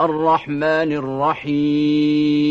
الرحمن الرحيم.